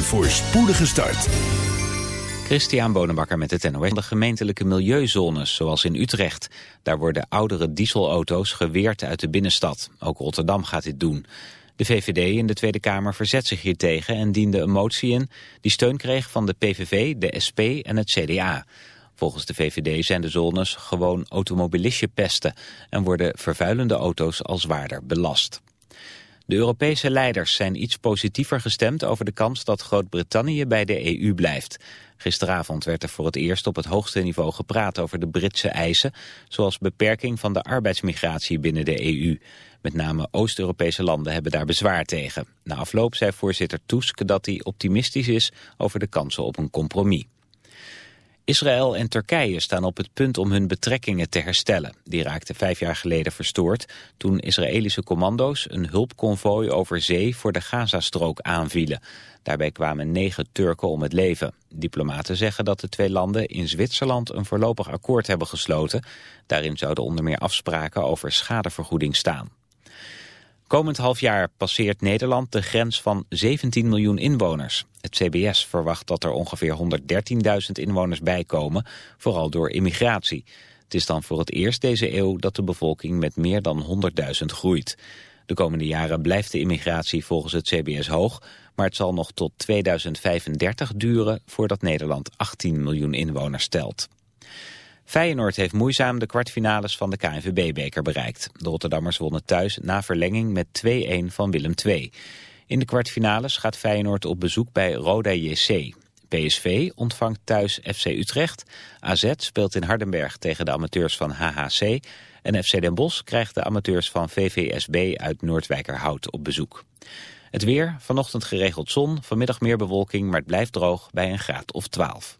Een voorspoedige start. Christian Bonenbakker met het NOS. De gemeentelijke milieuzones, zoals in Utrecht. Daar worden oudere dieselauto's geweerd uit de binnenstad. Ook Rotterdam gaat dit doen. De VVD in de Tweede Kamer verzet zich hiertegen en diende een motie in... die steun kreeg van de PVV, de SP en het CDA. Volgens de VVD zijn de zones gewoon automobilistje pesten... en worden vervuilende auto's al zwaarder belast. De Europese leiders zijn iets positiever gestemd over de kans dat Groot-Brittannië bij de EU blijft. Gisteravond werd er voor het eerst op het hoogste niveau gepraat over de Britse eisen, zoals beperking van de arbeidsmigratie binnen de EU. Met name Oost-Europese landen hebben daar bezwaar tegen. Na afloop zei voorzitter Tusk dat hij optimistisch is over de kansen op een compromis. Israël en Turkije staan op het punt om hun betrekkingen te herstellen. Die raakten vijf jaar geleden verstoord toen Israëlische commando's een hulpconvooi over zee voor de Gazastrook aanvielen. Daarbij kwamen negen Turken om het leven. Diplomaten zeggen dat de twee landen in Zwitserland een voorlopig akkoord hebben gesloten. Daarin zouden onder meer afspraken over schadevergoeding staan. Komend half jaar passeert Nederland de grens van 17 miljoen inwoners. Het CBS verwacht dat er ongeveer 113.000 inwoners bijkomen, vooral door immigratie. Het is dan voor het eerst deze eeuw dat de bevolking met meer dan 100.000 groeit. De komende jaren blijft de immigratie volgens het CBS hoog, maar het zal nog tot 2035 duren voordat Nederland 18 miljoen inwoners stelt. Feyenoord heeft moeizaam de kwartfinales van de KNVB-beker bereikt. De Rotterdammers wonnen thuis na verlenging met 2-1 van Willem II. In de kwartfinales gaat Feyenoord op bezoek bij Roda JC. PSV ontvangt thuis FC Utrecht. AZ speelt in Hardenberg tegen de amateurs van HHC. En FC Den Bosch krijgt de amateurs van VVSB uit Noordwijkerhout op bezoek. Het weer, vanochtend geregeld zon, vanmiddag meer bewolking, maar het blijft droog bij een graad of 12.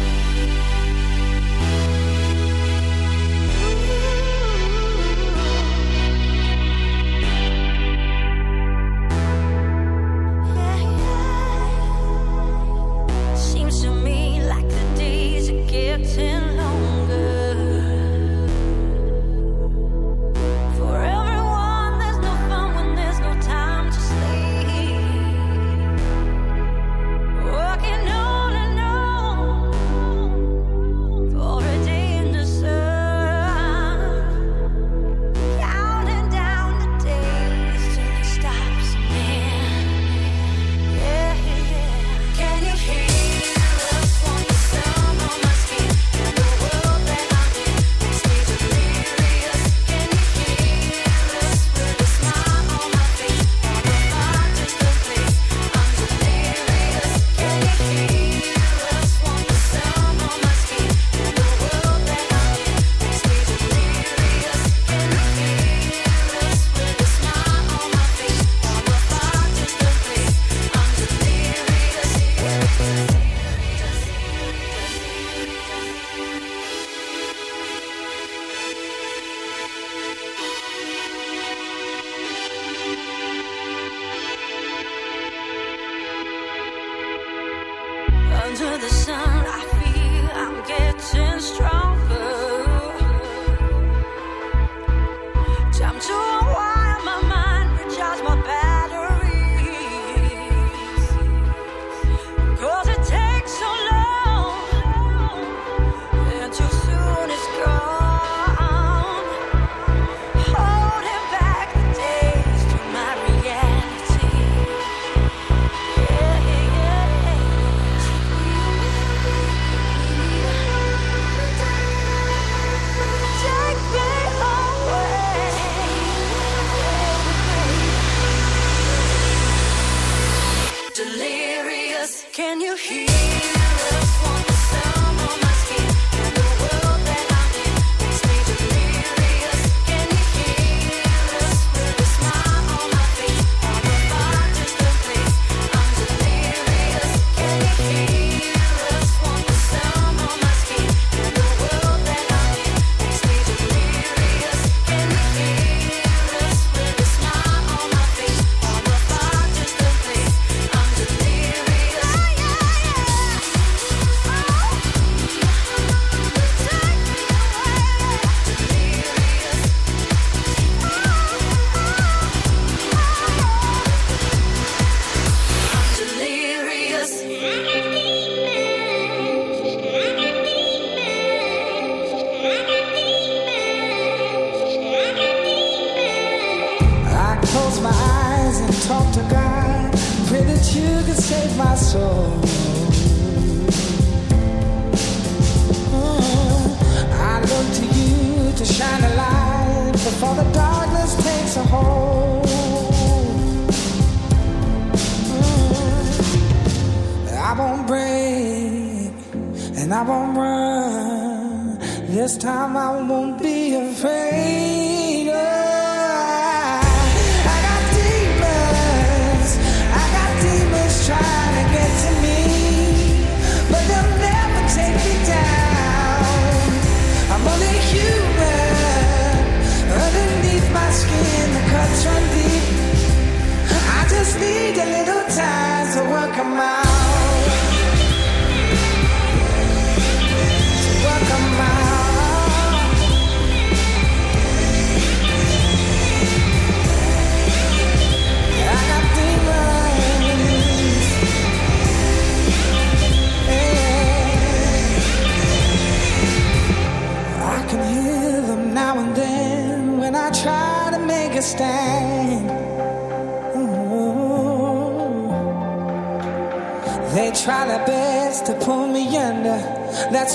you hear?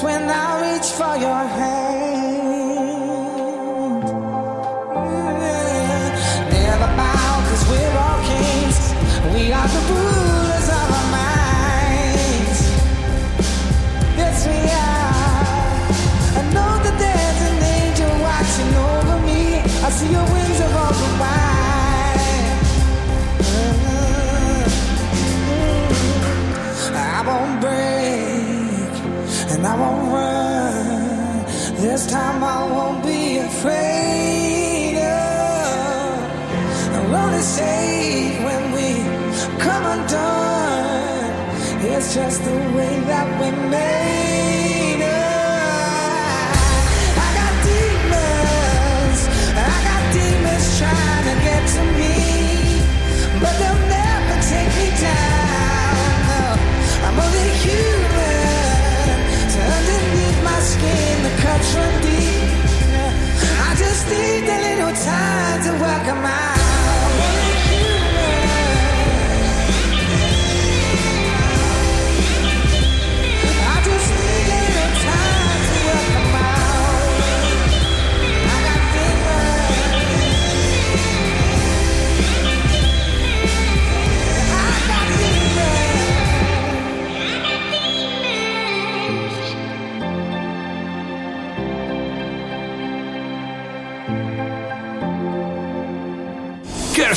when I reach for your hand.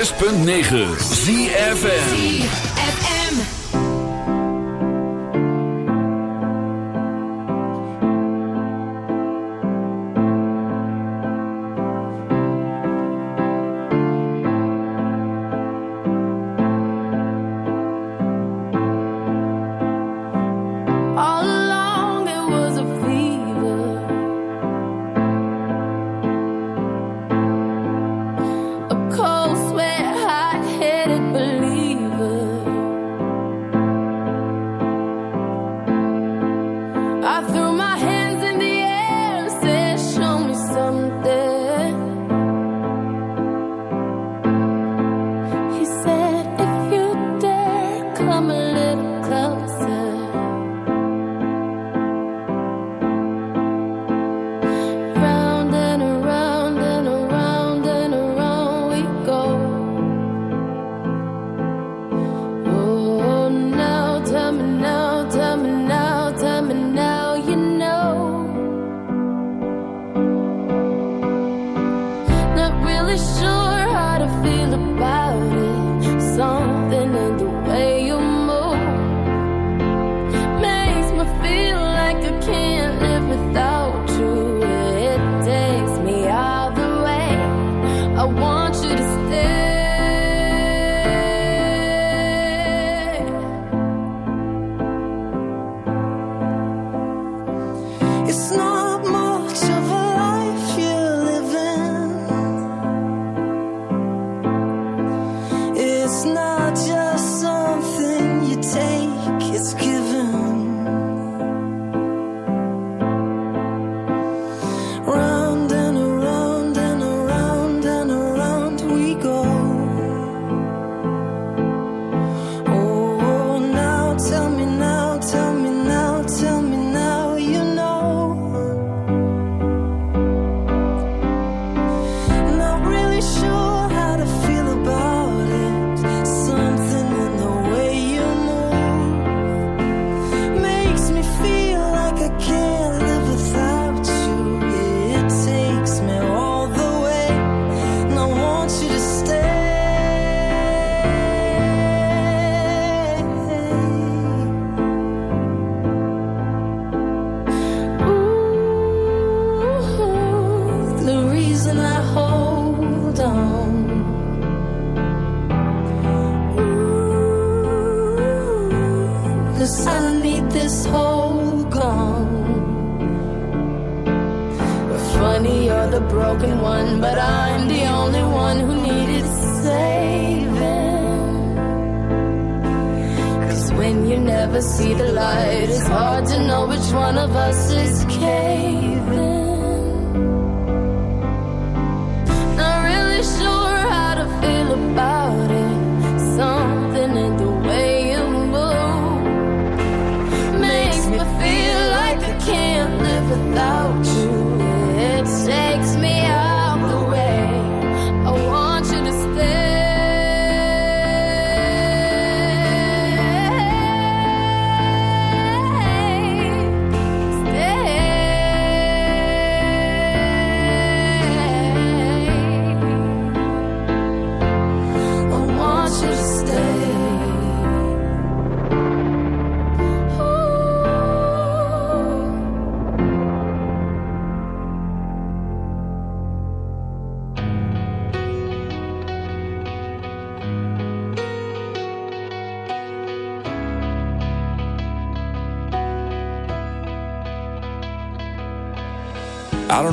106.9 ZFN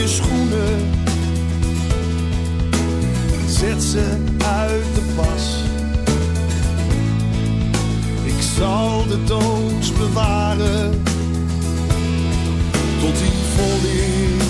je schoenen. Zet ze uit de pas. Ik zal de doos bewaren tot die volle.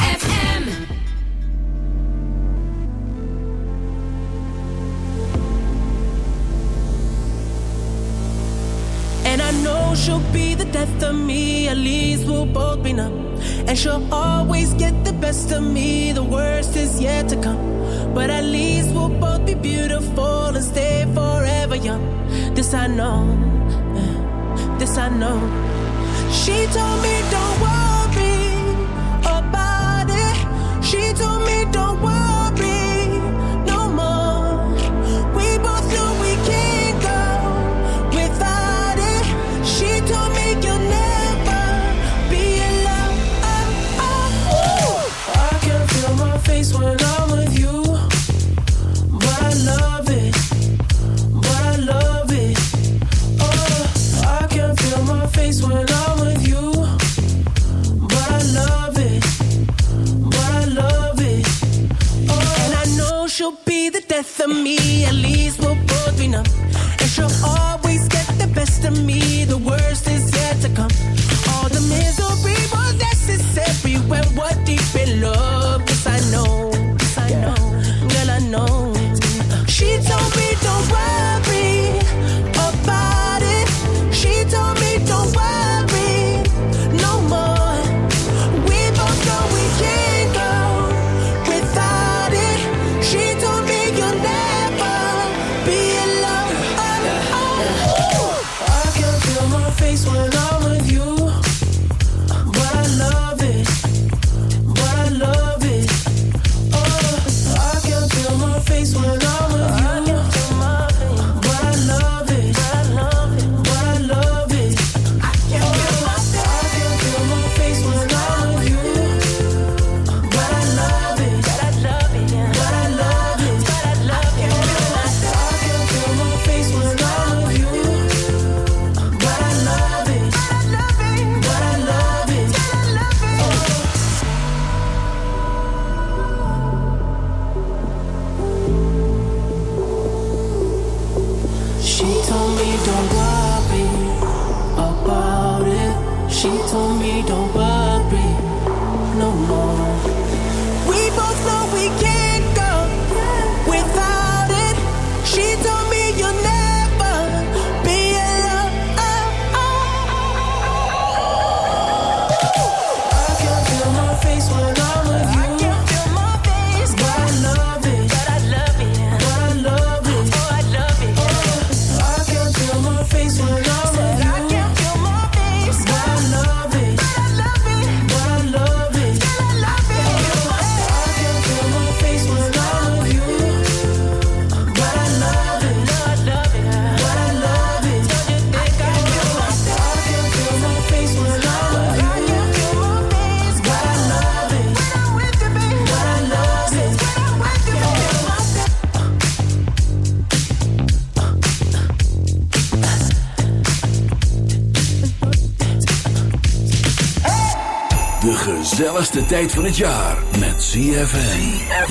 gezelligste tijd van het jaar met ZFM.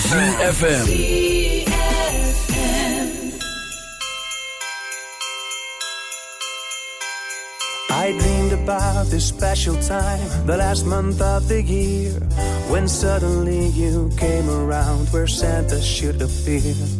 ZFM. I dreamed about this special time, the last month of the year. When suddenly you came around where Santa should appear.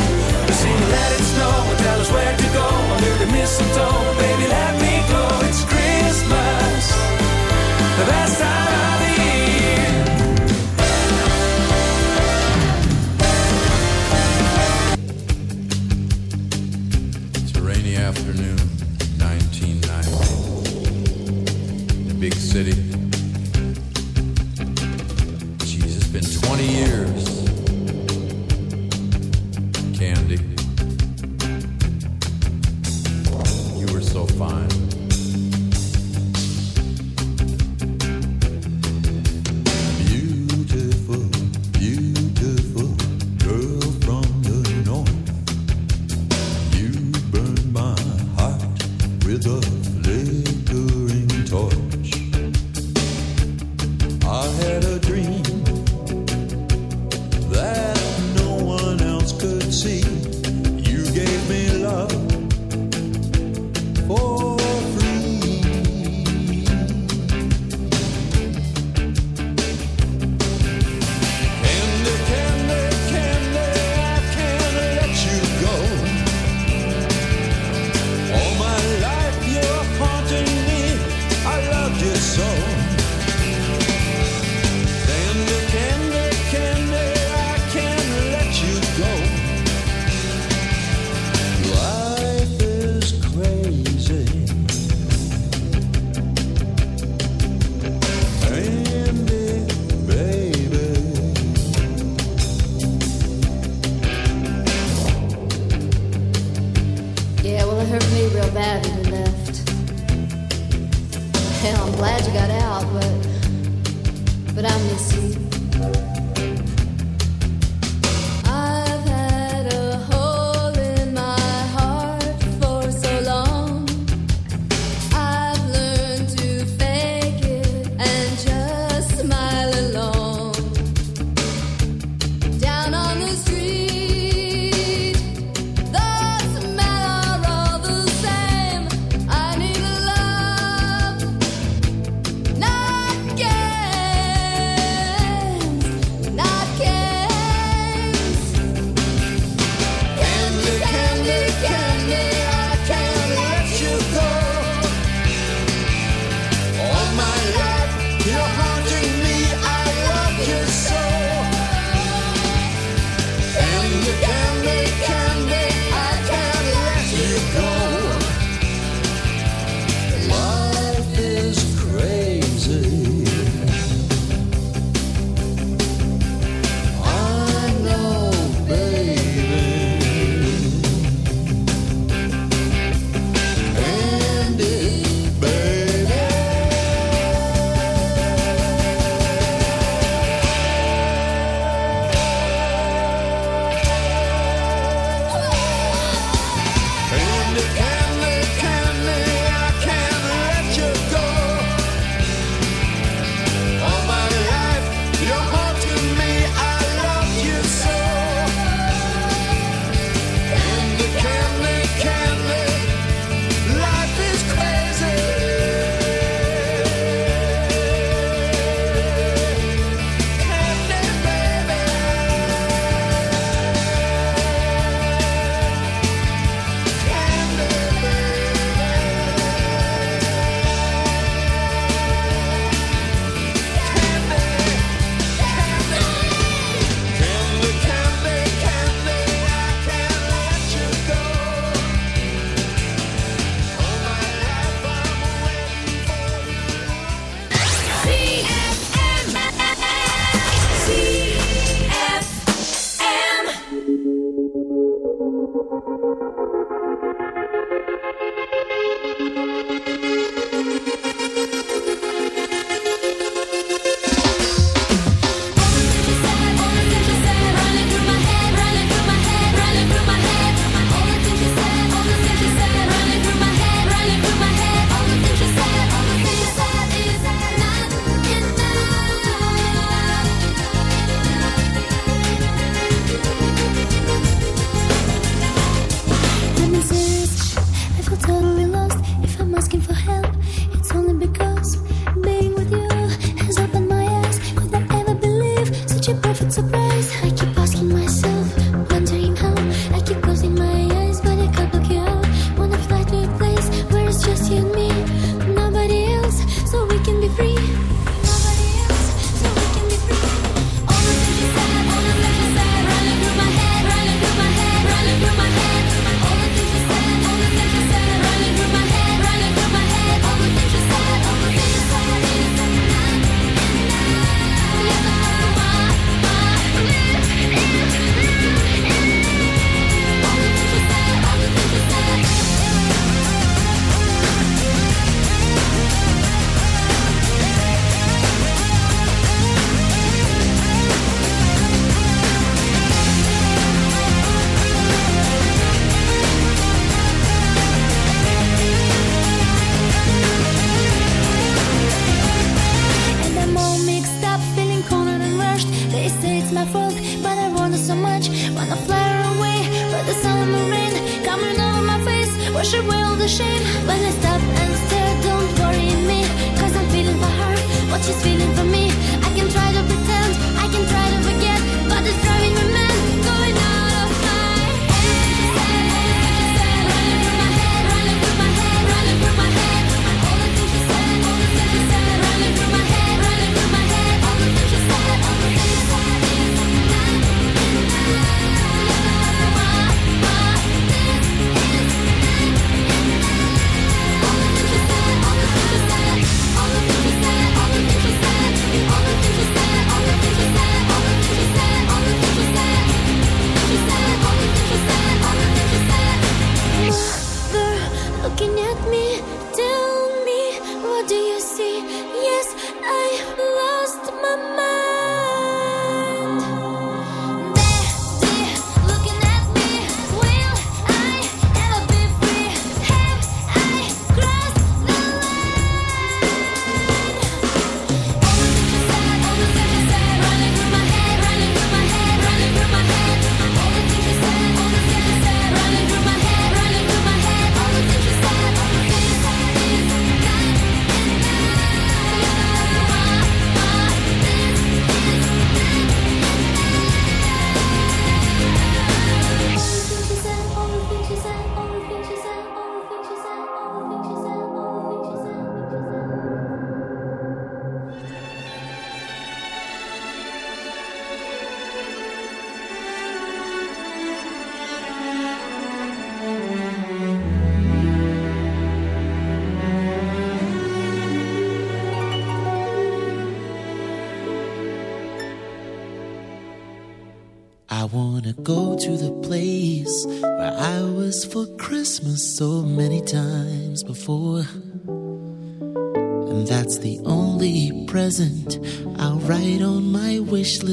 Mistletoe. Baby, let me go. It's Christmas, the best time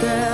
girl.